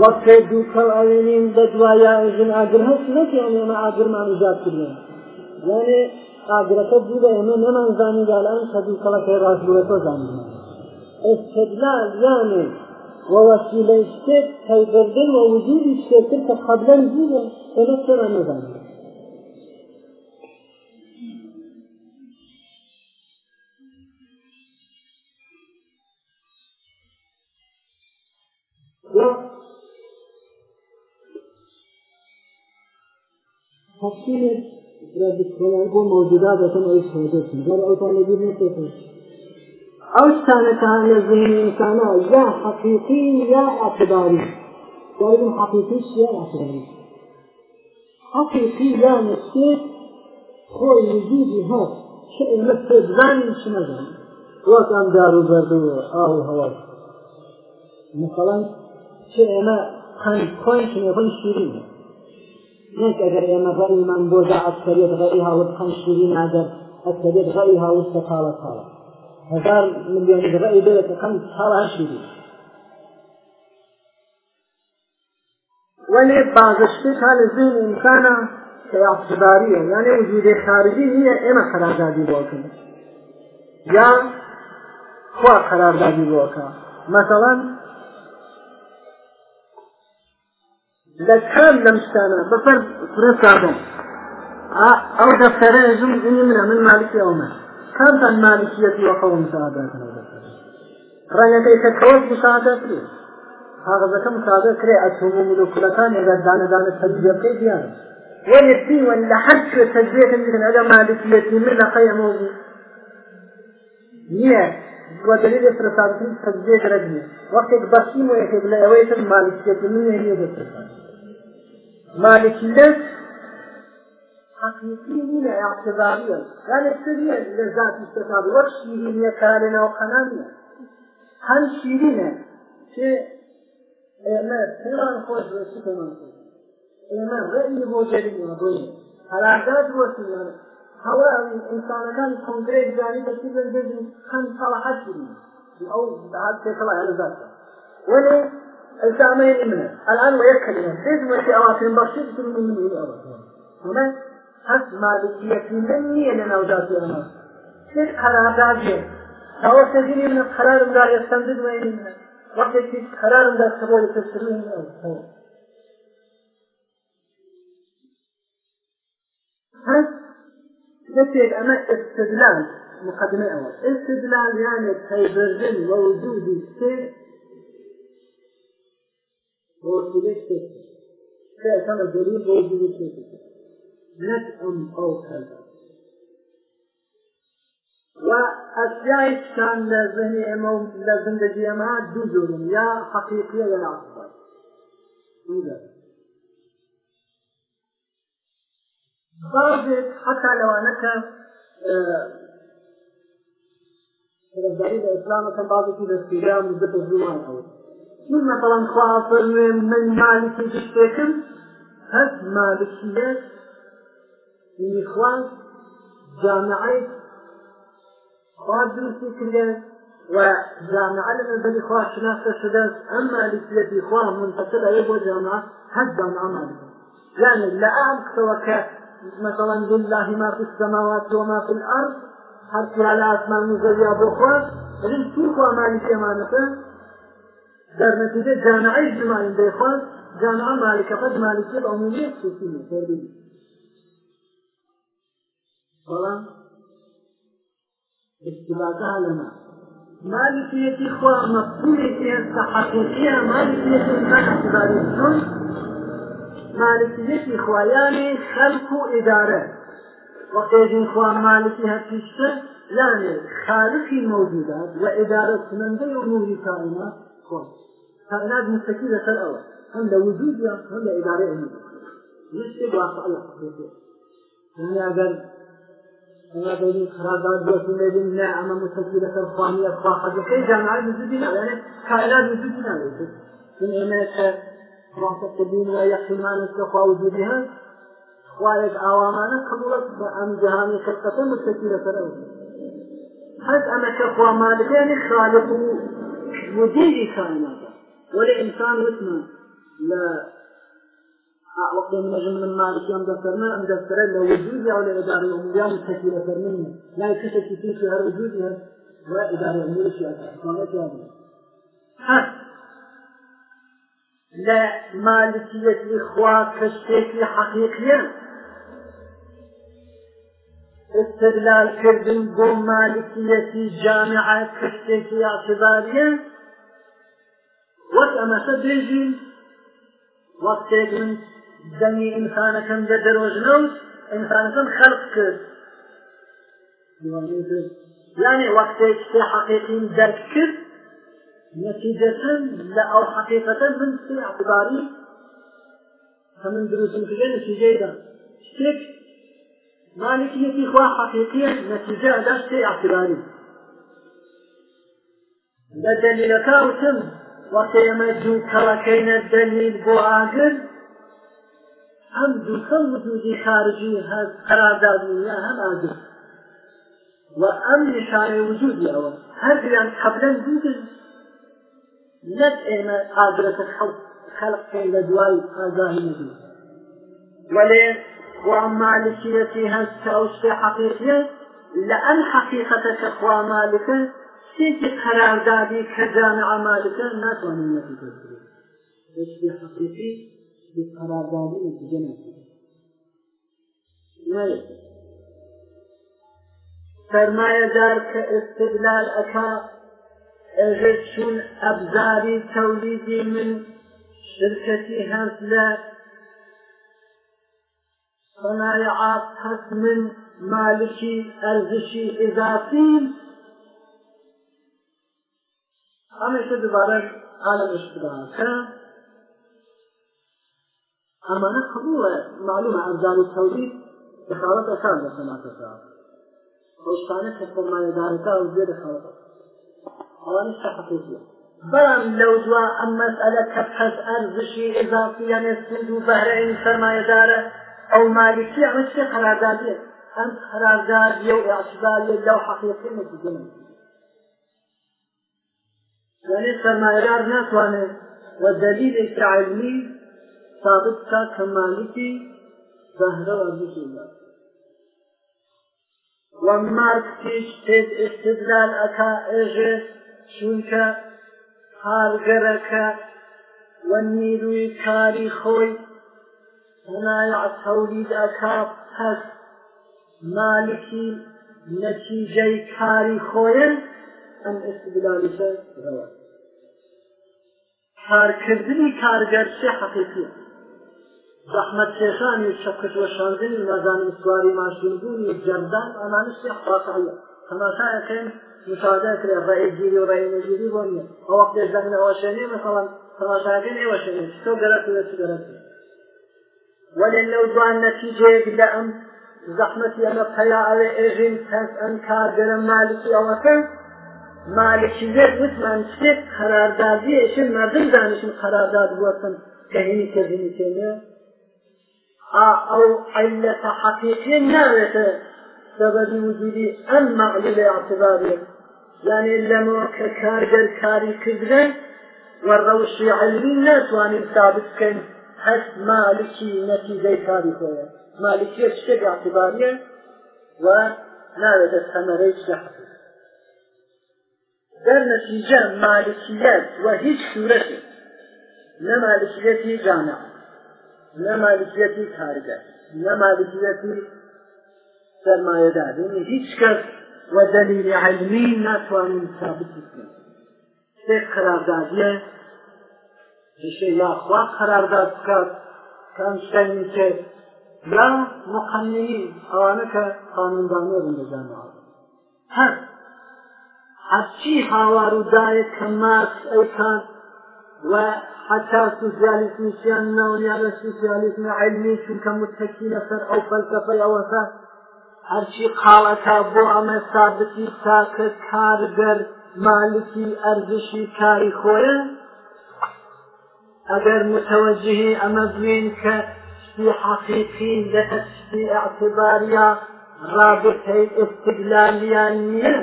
وەک پێ دوو کەڵ ئەوێنین بە دوایە ژن ئاگر هەست نەکی ئەمێمە ئاگرمان وزاتکردن یانێ ئاگرەکە دوو بە ئێمە نەمانزانی دالان کە دوو کەڵەکەی ڕاستبووەوە زانین استدلال یانێ ووسیلەی شتێک پەیبردن و وجودی شتێکتر کە قبلەن بووە ئێمە سێمان نەزانین تفصيلك ذكرنا بۆ مەوجوداتەکەم ئەو سۆزەتی بەر ئەو تاالەگیر نەکەش ئەو شتانەکان لە ذهنی ئینسانە یا حەقیقی یا ئاعتباری دایدم حەقیقی یا ئاعتباری حەقیقی یا نسبێت خۆی وجودی هات شئ لە پێزانی چ نەزان وەک ئەم دار و بەردووە ئاو هەوای مثلا چ ئێمە خەند خۆی شنێفەی شیرینە نێک ئەگەر ئێمە غەریمان بۆ دا ئەسکەرێت غەری هاوت قەم شیرین ئەگەر ئەسکەرێت غەری هاوت سەقاڵە ساڵە هزار ملیۆن غەری بێت قەم ساڵە شیرین ولي بعض الشيء على زين إنسانا اعتبارية يعني وجود خارجي هي إما قرار دادي بوكا يا خوا قرار دادي بوكا مثلا لە کام لەم شتانە بەپەر فرە سادەم ئەو دەفتەرە ژم زنی منە من مالکی ئەومە کامتان مالکیەتی وەقەوم سادات ڕەنەکەی کە کەوت بشادە کرێ کاغذەکە مسادە کرێ ئەتومم و کولەکان ێدانەدانە سەبیە پێ دیانە ويكفي ولا حتى تجربة من هذا مالكيتي من خيمه نية ودليل استرسالتين خزية جرجني وقتك بسيم ويكيب لأويت المالكية من هي بسرسال مالكية حقيقيين اعتباريا يعني السرية لذات استرسال وشيرين يكالنا وقنانيا هل شيرين شيء اعمال سيران خوش وشكرا من خوش اعمال رأي بوجرين وضوين هل عداد وسيران هەڵە ئینسانەکان کۆنگرێک جاری بەشی بن ببن خەند ساڵە حەشی ئەو بعد تێکەڵە هەلە ذات ولی الزامين منه الآن ويكلمه ليس مشي أواتين بسيط من مني هنا هس مالكية مني أنا أوجاتي أنا كيف قرار داجي هو سجيني من القرار مدار يستنزد وين منه وقت كيف قرار مدار سبوي تسرين هس دەتێک ئەمە ئستدلال مقدمه ئەوە ئستدلال یانێ پەیبردن وەوجودی سێ بۆسیلە شتێک سێ ئەسانە دەرور بۆوجودی شتێک نەت ئەم ئەو کەدا وأشياء كان لذهني أما لذهن دجي أما دو جورن يا حقيقية ولا عصبية. بازێک حتا لەوانەکە رەزداری لە ئسلامەکە بازێکی دەستیران و دەتە زمان ئەوە من مەسەڵەن خوافەرێن من مالکی شتێکم هەست مالکیەت میخواست جامعەی خوا درستی کردێ و جامعە لە مەبەری خوا شناسە شدەست ئەم مالکیەتی خوا منتەقل ئەوە بۆ جامعە هەست جامعە مالکی يعني لا أعرف سواء مثلا لله ما في السماوات وما في الأرض حرف على أسمان مزيا بخوات رزق كيف أماني كمانة در نتيجة جامعي جمعين بيخوات جامعة مالكة قد مالكية العمومية تشوفين تربية بەڵام استبادا لەما مالکیەتی خوا مەپولێکی ئێستا حەقیقیە مالکیەتی نەحەتباری چۆن مالکیەتی خوایانی خەلق و ئیدارە وەقێژین خوا مالکی هەرپیشتە یانێ خالقی موجودات و ئیدارە سنەندەی ڕووی کائنات خۆ کائنات مستەکی لەسەر ئەوە هەم لە وجود یا هەم لە ئیدارە ئەمە نشتێک واسە ئەلە دنیاگەر أنا بيني خرابات بس ما بين نعمة مستقبلة الخوانية الخواحة بخير جماعة مزودين على كائنات مزودين على من إمامك مستقبلين ويحرمان التقوى وجودها وآيات عوامانا قبولت بأم جهان خلقة مستقبلة له هذا أما تقوى مالكين خالق مدير كائنات ولإنسان مثل لا وقت من أجل من مالك يوم دفترنا أم دفترنا لو وجودي أو لإدارة الأمور مستقبلة منه لا يكشف في فيها وجودها وإدارة الأمور شيئا فهمت يا أبو لە مالکیەتی خوا کە شتێکی حەقیقیە استدلالکردن بۆ مالکیەتی جامعە کە شتێکی ئاعتباریە وەک ئەمەشە بێژین وەختێک من دەنگی ئینسانەکەم لە دەرۆژنەوت ئینسانەکەم خەلق کرد یعنی وەختێک شتێ حەقیقیم دەرک کرد نتیجەتەن لە ئەو حقیقەتە من سێ عقباری هەمن دروستم کرێ نتیجەیدا شتێک مالکیەتی خوا حقیقیە نتیجە ئەدا سێ عقباری لە دەلیلەکە وتم وەختە ئێمە دوو کەڵەکەینە دەلیل بۆ ئاگر ئەم دووکە وجودی خارجی هەست قەراردادنیە هەم ئاگر وأمر شارع وجودي أو هل بأن قبلا دوجد نەک ئێمە ئادرەکە خەڵ خەلقین لە دوای ئازاری نبی وەلێ خوا مالکیەتی هەستا و شتێ حەقیقیە لە ئەم حەقیقەتە کە خوا مالکە شتێکی قەراردادی کە جامعە مالکە ناتوانین نەتیجە بگرین شتی حەقیقی شتی قەراردادی نەتیجە نەتیجە فەرمایەدار کە ئستدلال ئەکات ئەگەر چون ئەبزاری تەولیدی من شرکەتی هەست لە صنایعات هەست من مالکی ئەرزشی ئضافیم هەمیشە دوبارە عالم اشتراکە ئەمانە قبوڵە معلومە ئەبزار و تەولید دخالەت ئەسان لە سەناتەکە خۆشتانە کە فەرمانەدارەکە و زێ دخالەت ئەوان شەحقیزیە بەڵام لەو دوا ئەم مەسئلە کە پەس ئەرزشی ئزافی یانێ سند و بەهرەین سەرمایەدارە ئەو مالکی ئەمە چێ قەراردادێ ئەم قەراردار یە و ئاعتبارێ لەو حەقیقی نەتیجەن یعنی سەرمایەدار ناتوانێت و دلیلێک علمی ثابت کا کە مالکی بەهرە ئەرزشی ئزافی وماركتيش تد استدلال أكا إجس چونکە کارگەرەکە وە نیروی کاری خۆی هەنایە تەولید ئەکا پەس مالکی نەتیجەی کاری خۆیان ئەم ئستدلالەکە ڕەوە کارکردنی کارگەر چه حەقیقیە زەحمەت کێشانی شەکردوەشاندنی مەزان سواری ماشین بوونی جەردان ئەمانە شێ قاتعە تەماشایەکەن مشاهده کرێ ڕێگیری و ڕێنەگیری بۆ نیە ئەو وەختێ زەمن ئەوەشێنێ مەسەڵەن تەماشاگەن ئێوەشێنێ تۆ گەرەت لە چی گەرەت ولێن لەو دوان نەتیجەیەک لە ئەم زەحمەتی ئەمە پەیا ئەوێ ئێژین تەنس ئەم کارگەرم مالکی ئەوەکەن مالکیەت وتمان شتێک قەراردادیەشن مردم دانیشن قەرارداد وەسن کە هینی کەزینی تێنێ ئەو علەتە حەقیقی ناوێتە سبب وجودی ئەم معلول اعتباريه یانێ لەمەوە کە کارگەر کاری کردن وەڕەوشی علمی ناتوانین ثابت بکەین هەست مالکی نەتیجەی کاری خۆیە مالکیە شتێک اعتباریە و ناوێتە سەمەرەی شەحر در نتیجه مالکیت و هیچ صورتی نه مالکیتی جامع نه مالکیتی کارگر نه مالکیتی سرمایه دار یعنی هیچ کس و دلیل علمی ناتوانین ثابت بکنن شتێک قراردادیە بشەی لاخوا قرارداد بکات کام شتانی کە یا مقننی ئەوانە کە قانوندانە بن بزانەوە هەر هەرچی هاوار ودایە کە مارکس ئەو کات و حتى سوسياليزم شان نوريا سوسياليزم علمي شو كمتكي لسر او فلسفه او وفاه هەرچی قاڵەکە بۆ ئەمە سابتی تاکە کارگەر مالکی ئەرزشی کاری خۆیە ئەگەر متەوەجهی ئەمە بوین کە شتی حەقیقی لەکە شتی ئەعتباریە رابطەی ئستگلالیان نییە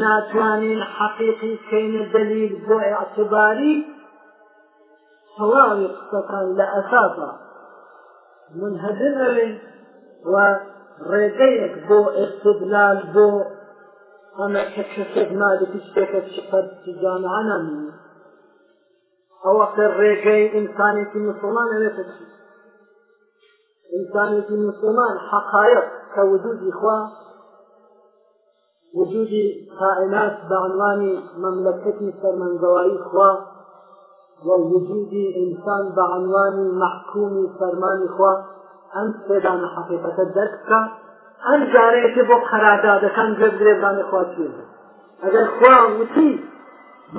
ناتوانین حەقیقی کەینە دەلیل بۆ ئەعتباری تەواوی قسەکان لە ئەساسە منهەدن ئەوێن و ڕێگەیەک بۆ ئێستدلال بۆ ئەمە کەسێک مالێکی شتێکە شقەت جانانە ئەوە کە ڕێگەی ئینسانێکی مسلمان ئەوێتە ئینسانێکی مسلمان حقایق کە وجودی خوا وجودی کائنات بە عنوانی مەملەکەتی سەرمەنزەواری خوا ووجودی ئینسان بە عنوانی محکومی فەرمانی خوا ئەم سێدانە حقیقەتە دەرکە ئەم جارەیەکی بۆ قەرادادەکان گەدرێبانە خواتیێ ئەگەر خوا وتی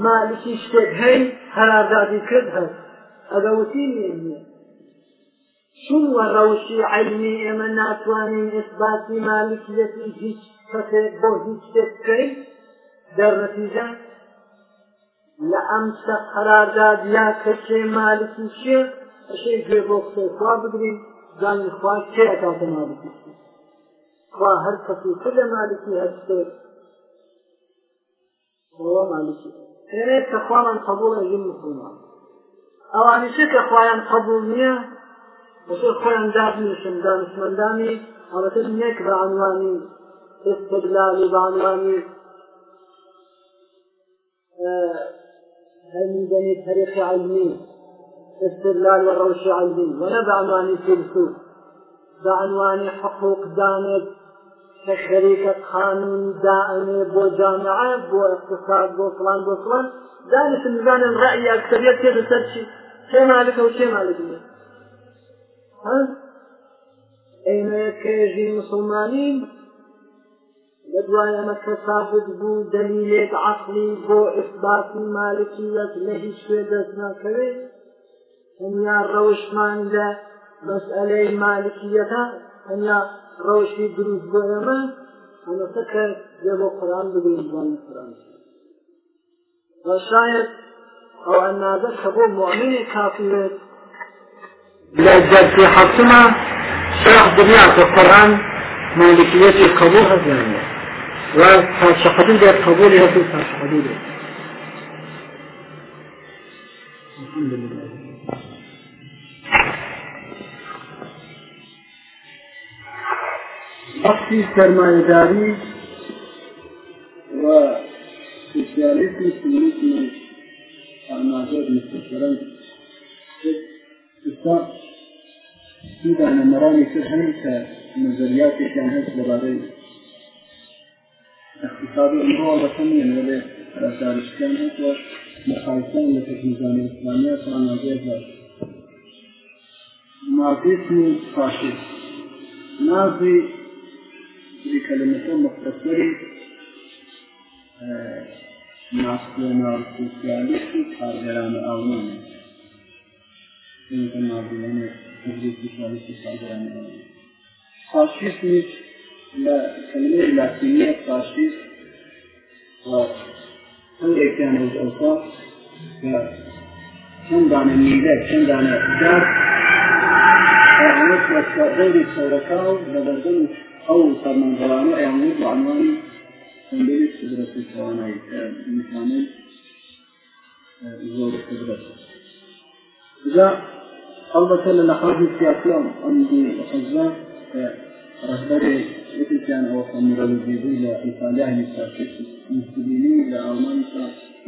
مالکی شتێک هەی قەرادادی کرد هەست ئەگە وتی نیە چون وە ڕەوشی عینی ئێمە ناتوانین ئسباتی مالکیەتی هیچ کەسێک بۆ هیچ شتێک بکەین دەرنەتیجە لە ئەم شە قەراداد یا کەسێ مالکی شێ ئەشەی گوێ بۆ قسەی خوا بگرین زانی خوا کێ ئەکاتە مالکی خوا هەر کەسی تر لە مالکی هەستێت بۆ مالکی ئێرێت کە خوامان قبول ئەژین مسلمان ئەوانیشە کە خوایان قبول نییە بەشێ خۆیان دانیشن دانشمەندانی حالەتە نێک بە عنوانی استدلالی بە عنوانی هەمیدەنی تەریخی علمی استدلال وروش علمي ولا بعنوان فيلسوف بعنوان حقوق دانت كشريكة قانون دائمة بو جامعة بو اقتصاد بو فلان بو فلان دانش الميزان الرأي أكثرية كيف تسرشي شي مالك أو شي مالك ها ئێمە کێژی مسلمانین لە دوایە مەکە سابت بوو دەلیلێک عقلی بۆ ئیسباتی مالکی یەک لە هیچ شوێ دەست ناکەوێت هەنیا ڕەوشمان لە مەسئلەی مالکیەکە هەنیا ڕەوشی دروست بۆ ئێمە هەمەسەکە لێ بۆ قرآن بگرین قرآن شاید ئەو ئەنادە کە بۆ مؤمنی کافرێت لە جەرسی حەسمە شێخ دنیا کە قرآن مالکیەتی قبول هەزیانە و تاچە حدود قبولی هەتو تاچە حدود الحمد لله بەخشی سەرمایەداری و سوسیالیسمی سنیزم ئاماژەر مستەرەن ئستا دانەمەرانی تر هەن کە نظریاتێکیان هەست لەبارەی اقتصادی ئەمڕۆ بەسەم وێنێ رەشارشتیان هەست وە مخالفان لە تەکنیزانی ئیسلامیە ئاماژەر مارکسیسم فاشیست نازی بكلمة مختصرة ناسيونال سوسياليست کارگران آلمان انتمابیان تبلیغ سوسیالیست کارگران آلمان فاشیست نیز کلمه لاتینی فاشیست و هم اکیان از اوتا و چند دانه میده چند دانه جرد و همه مسئله سورکاو و بردن ئەو فەرمانگەڵانە ئەیانێت بە عنوانی سندەی قدرەتی توانایی کە میکانێت زۆر قدرەت جا ئەڵبەتە لە نەخواجی سیاسیان ئەمدی حەزا ڕەهبەرێ یەکێکیان ئەوە فەمرەوزیبووی لە ئیتالیا مسلمینی لە ئەڵمانیشا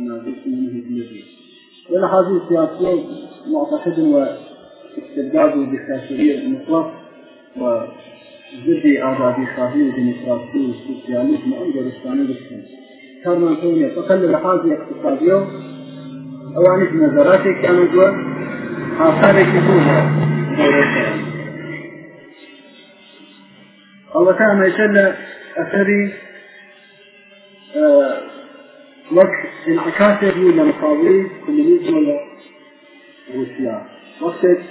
نازێکی هدیەبی لە حاضر سیاسیە معتقد و استبداد و دكتاتورية مطلق و ضدی آزادی خواهی و دموکراسی و سوسیالیسم ئەم گەرستانە بکەن کارمان تۆ نیە فقط لە لحاظ اقتصادی و ئەوانش نەزەراتێکی ئەمەدوە ئاثارێکی بووە ئەڵەکە ئەمەشە لە ئەثەری وەک انعکاسێک بوو لە مقابلی کۆمونیزم لە روسیا وەختێک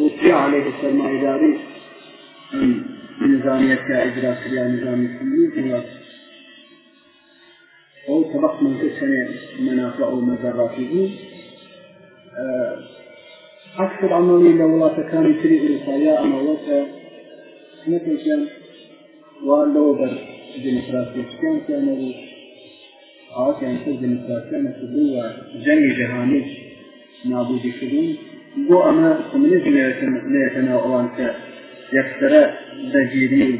روسیا عليه السرمایهداری نظامیت کە ئیدراکریا نظامی ئەو سبق من سنێ منافع و مەزەڕاتی بوو عكسر عملي لو لا تكان يسري إرساليا أما وقت نتوشن ولو بر ديمقراطية كان كان عاك يعني كل ديمقراطية نتبوى جني جهاني نابودي كدون بو أما كومنيزم لا يتناولان كاس یەکسرە دەگیری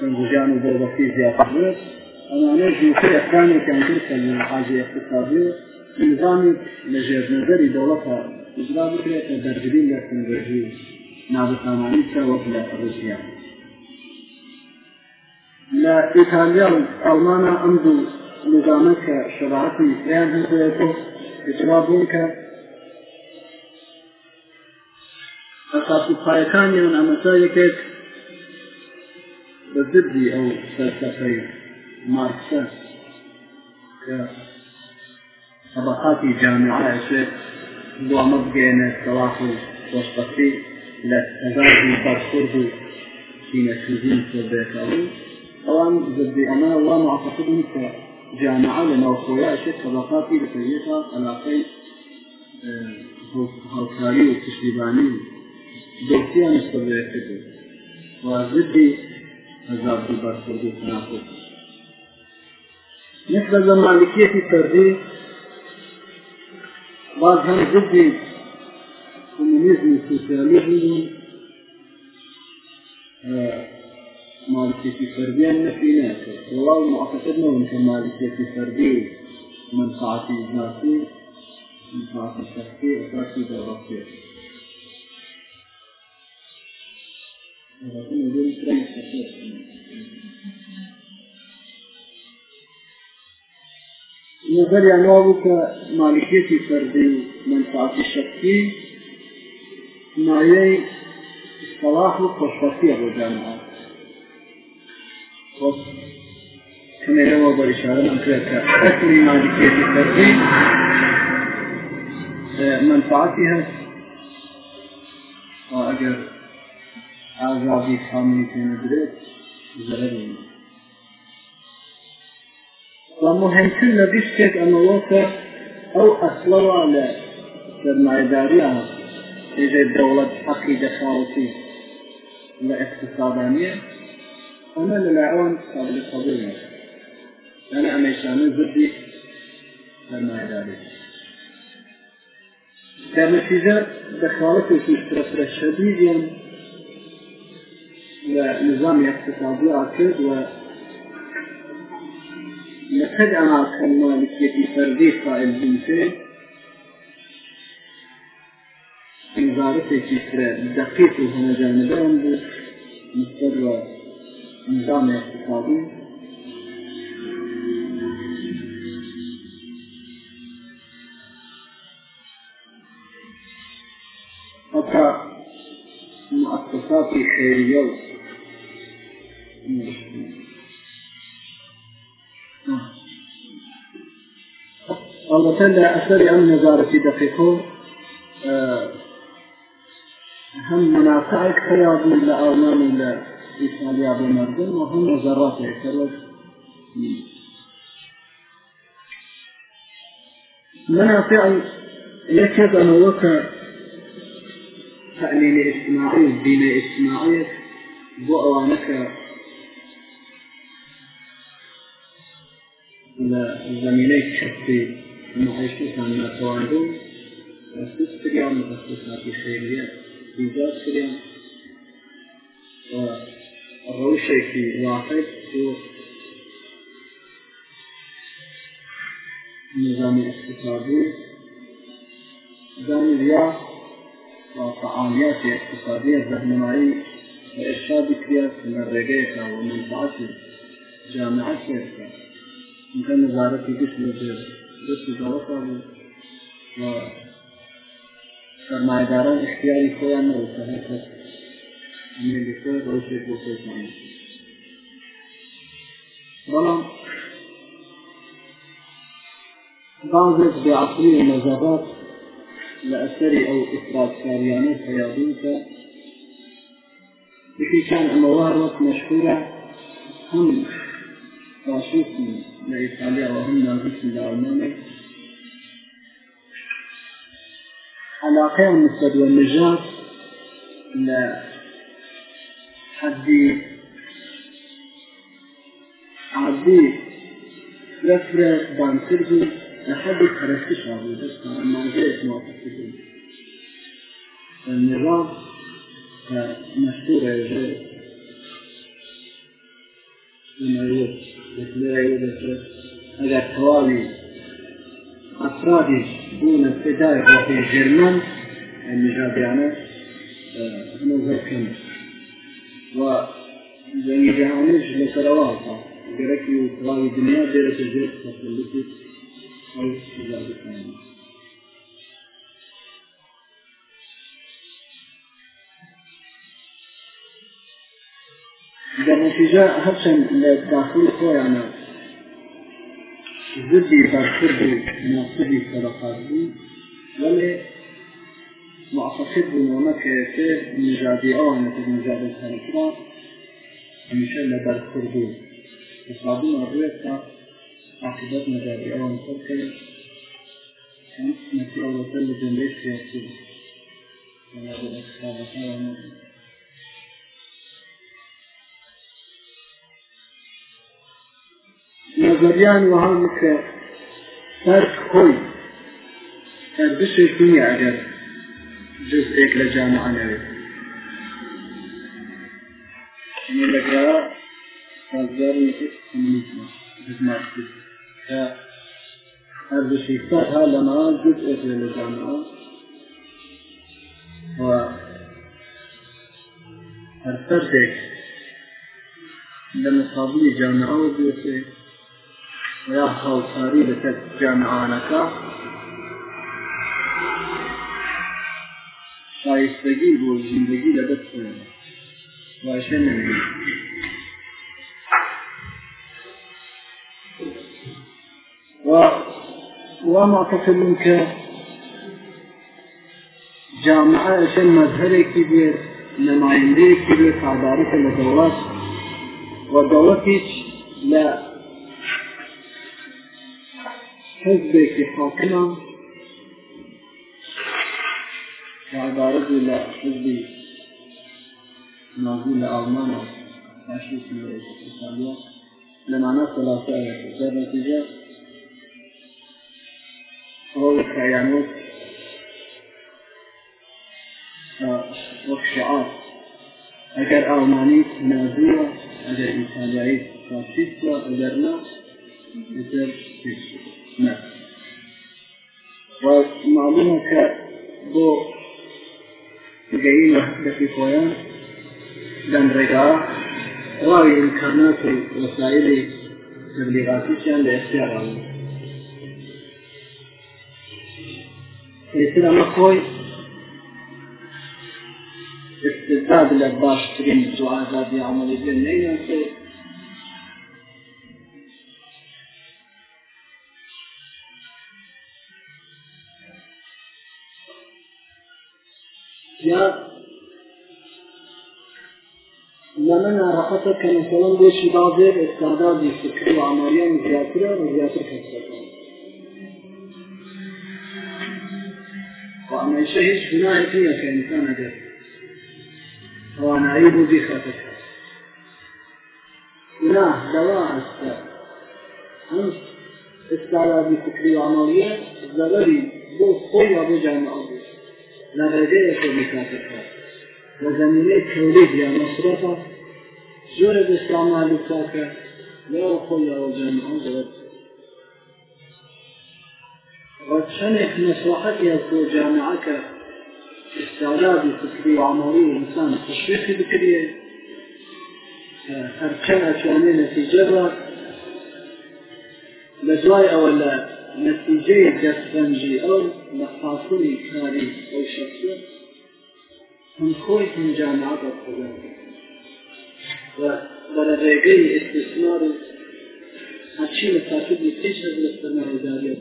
سنگژیان و دەوەقتی زیاتر ئەمانە ژوکەکانێکیان درکە لە حاجی اقتصادی نظامی لە ژێرنەزەری دەوڵەتە ئجرا بکرێت لە دەرگرین لە سنگژی نابسامانی چە وەک لە ڕوسیا لە ئیتالیا و ئەڵمانە ئەم دوو نظامە کە شەباعەتی ئیان هەبێت و اجرا بوون کە قات و پایەکانیان ئەمەسا یەکێک بەدردی ئەو سەرسەفەی مارکسەس کە طبقاتی جامعەشێت بۆ ئەمە بگەێنێت تەواف و خۆشبەختی لە ئەزازی بەرخورد و سینەسوزی بێتەوە ئەوان زردی ئەمە وا معتقدن کە جامعە لە ناوخۆیاشێت طبقاتی لە پێیەکە علاقەی هەڵکاری و پشتیبانی سیان سەویەکە بوو وازدی هەزار دووبار کردی ناخۆت نسبة لمالكية التربية بعض هم ضد الكومونيزم والسوسياليزم مالكية التربية نفيناك والله ما أعتقدنا من كمالكية التربية منفعة الذاتية منفعة الشخصية أساسية الرفيق نظر یانوا بوو کە مالکیەتی فەردی و منفعاتی شەخصی مایەی سەلاح و خۆشبەختیە بۆ جامعات کمێرەوە بەریشارەمان کرێت کە ئەسلی مالکیەتی فەردی منفعاتی هەست ئەگەر ئاژادی خامی پێدرێت زەرەر مهمتر لە بیشتێک ئەمەوە کە ئەو ئەسڵەوە لە سەرمایداریە ێژێ دەوڵەت حەقی دەخاڵی لە اقتصادانیە ئەمە لە لاوان قابل قبول لەنە ئەمەشانە زردی سەرمایداری در نتیجه دخالتێکی پرەفرە شەدیدیان نظام اقتصادي عاكد و لقد أنا كان مالكية فردي قائل بنتي نظارتي كرة دقيق هنا جانبان بو مستدوى نظام اقتصادي مؤسسات خيرية خۆتە لە ئەسەری ئەم نەزارەتی دەقیقۆ هەم مناسعێک خەیابوو لە ئەڵمانی لە ئیسالیا بۆ مردم و هەم نەزاراتێک منافع يكاد أنا وكا تأمين اجتماعي ودين اجتماعي بأوانك لە زمینەی کەسی متخصصان ناتواندو مخصوص کریان مخصوصاتی خیریه ایجاد کریان و روشێکی واحد و نظامی اقتصادی دانیا و فعالیات اقتصادی رهنمایی و ارشاد کرد لە ڕێگەیەکە و منفعەتی جامعەتێکە ئەمکە نظارەتی گشت لەجێ دەستی گەڵەتا بوو سەرمایداران اختیاری خۆیان نەوە کە هەر کەس ئەمریکا ڕۆژێک بۆ خۆشمان بەڵام بعضێک بێعقلی مەزابات لە ئەسەری ئەو ئیفراتکاریانە پەیابوو کە یەکێکیان ئەمەوار وەک مەشهورە هەم فاشوقي لإيطاليا وهم نازل لألمانيا علاقيهم نسبة والنجاة لحد عادي رفرة بانسربي لحد الكرسي شعبي بس ما زلت موافقتهم النظام مشهورة جدا ئەگەر تەواوی ئەفرادیش بوونە سێدای ڕۆپی ژێرمان ئەمیژادیانە هەمە زەرکەن و جەنگی جیهانیش لەسەرەوە هەڵتا گەرەکی و تەواوی دنیا دێرە ژێر تەسەلتی ئەو شیزادەکانی نتیجە هەرچەند لە داخل خۆیانە زدی باشکرد و ناسبی سەرقات بوو وەێ معفقد بوونەوە کێکێ نژادی ئەوان نژاد سەرقا هەمیشە لە بەرکرد بوو حسابی مەڕێت تا عقیدەت نژادی ئەوان سەرکەی نەتی ئەوەتە لە جەندەی سیاسی ولا بالإسلام نەزەریان وها مکە هەر خۆی هەر بشێک نییە ئەگەر جزێک لە جامعانەوێت لەگرا هەر بشیفە ها لەما جز ئەێ لە جامعە هەر فەردێک لە مقابلی جامعەوە بێتێک یا خاڵساری لەسەر جامعانەکە شایستگی بۆ زیندگی لەبەر باشە وما تكلم ك جامعة عشان مظهرك بيت نماينديك بيت عبارة لدولات ودولتك لا حزبێکی خاڵقنا عبارەت لە حزبی نازی لە ئەڵمانە فاشیسم ئیتالیا لەمانە سەلاسە بە نەتیجە ئەو کەیانوت وەک شعار ئەگەر ئەڵمانی نازیە ئەگەر ئیتالیایی فاشیستە ئەگەر نە لەسەر پێشوە ومعلومة بۆ گەینە دەفی خۆیان دەم ڕێگا ڕاوی ئینکارنات و وەسایلی تبلیغاتیشیان لە ئێستیاڕان ئێتر ئەمە خۆی استزاد لە باشترین دوعازادی عملی بێن نەینەکە ملاحظه که مثلا به چی بازه استاندارد فکری و عملیان زیاتره و زیاتر کنسرکن و همیشه هیچ گناهی نیه که انسان اگر توانایی بو بخاطر گناه دوا هست هم استاندارد فکری و عملیه ضرری بو خوی و بو جامعه لرجه خود مخاطر کرد و زمینه تولید یا مصرفه زۆرە ئێسلامانی کاکە لەو خۆیەوەجان ئەوزەوە چەندێک مەسلحەتیە بۆ جامعەکە استعدادی فکری و عملی ئینسان تشویقی بکرێ هەرچەند ئەتوانێ نەتیجە بات لە دوای ئەوە لە نەتیجەی دەستەنجی ئەو لە حاصلی کاری ئەو شخصە هەم خۆی هەم جامعە بەخۆدان بەرە ڕێگەی استثماری هەرچی لە تاکردی پێش لە سەرمایداریە